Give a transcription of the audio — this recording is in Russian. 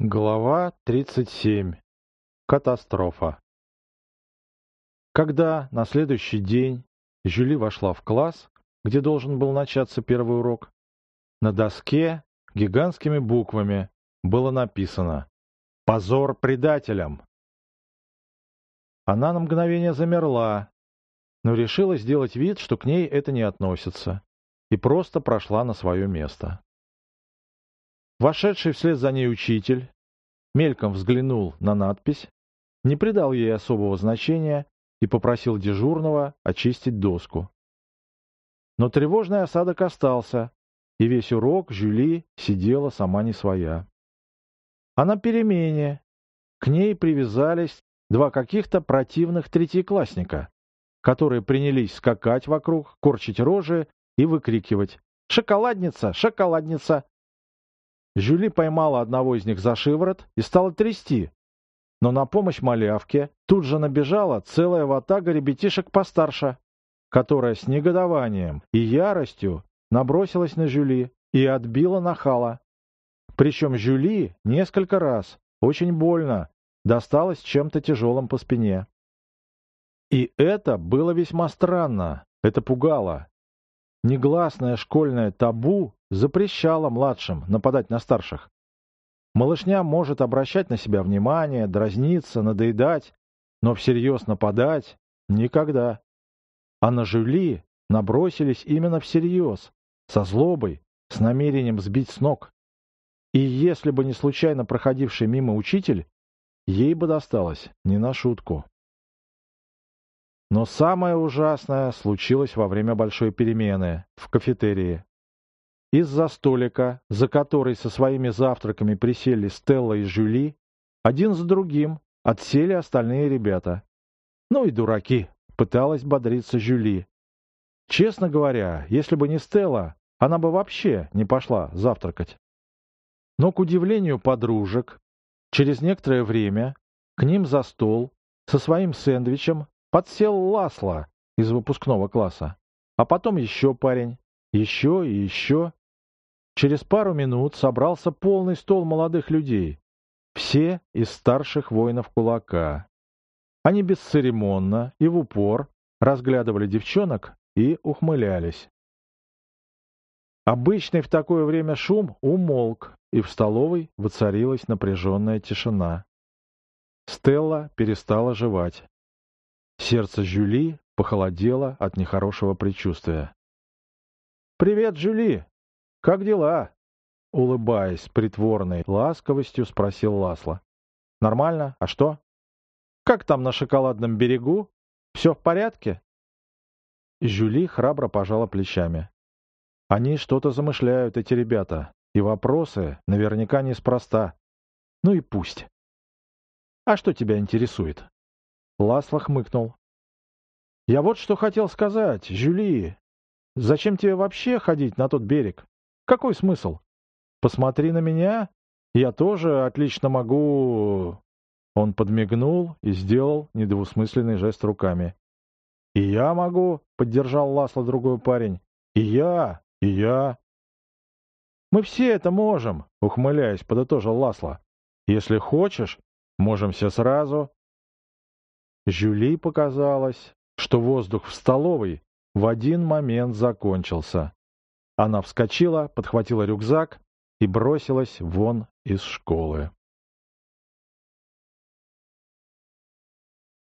Глава 37. Катастрофа. Когда на следующий день Жюли вошла в класс, где должен был начаться первый урок, на доске гигантскими буквами было написано «Позор предателям!». Она на мгновение замерла, но решила сделать вид, что к ней это не относится, и просто прошла на свое место. Вошедший вслед за ней учитель мельком взглянул на надпись, не придал ей особого значения и попросил дежурного очистить доску. Но тревожный осадок остался, и весь урок Жюли сидела сама не своя. А на перемене к ней привязались два каких-то противных третьеклассника, которые принялись скакать вокруг, корчить рожи и выкрикивать «Шоколадница! Шоколадница!» Жюли поймала одного из них за шиворот и стала трясти. Но на помощь малявке тут же набежала целая ватага ребятишек постарше, которая с негодованием и яростью набросилась на Жюли и отбила нахала. Причем Жюли несколько раз, очень больно, досталось чем-то тяжелым по спине. И это было весьма странно, это пугало. Негласное школьное табу запрещало младшим нападать на старших. Малышня может обращать на себя внимание, дразниться, надоедать, но всерьез нападать — никогда. А на Жюли набросились именно всерьез, со злобой, с намерением сбить с ног. И если бы не случайно проходивший мимо учитель, ей бы досталось не на шутку. Но самое ужасное случилось во время большой перемены в кафетерии. Из-за столика, за который со своими завтраками присели Стелла и Жюли, один за другим отсели остальные ребята. «Ну и дураки!» — пыталась бодриться Жюли. Честно говоря, если бы не Стелла, она бы вообще не пошла завтракать. Но, к удивлению подружек, через некоторое время к ним за стол со своим сэндвичем подсел Ласло из выпускного класса, а потом еще парень, еще и еще. Через пару минут собрался полный стол молодых людей, все из старших воинов кулака. Они бесцеремонно и в упор разглядывали девчонок и ухмылялись. Обычный в такое время шум умолк, и в столовой воцарилась напряженная тишина. Стелла перестала жевать. Сердце Жюли похолодело от нехорошего предчувствия. «Привет, Жюли! Как дела?» Улыбаясь притворной ласковостью, спросил Ласло. «Нормально? А что? Как там на шоколадном берегу? Все в порядке?» Жюли храбро пожала плечами. «Они что-то замышляют, эти ребята, и вопросы наверняка неспроста. Ну и пусть. А что тебя интересует?» Ласло хмыкнул. «Я вот что хотел сказать, Жюли. Зачем тебе вообще ходить на тот берег? Какой смысл? Посмотри на меня. Я тоже отлично могу...» Он подмигнул и сделал недвусмысленный жест руками. «И я могу», — поддержал Ласло другой парень. «И я, и я». «Мы все это можем», — ухмыляясь, подытожил Ласло. «Если хочешь, можем все сразу». Жюли показалось, что воздух в столовой в один момент закончился. Она вскочила, подхватила рюкзак и бросилась вон из школы.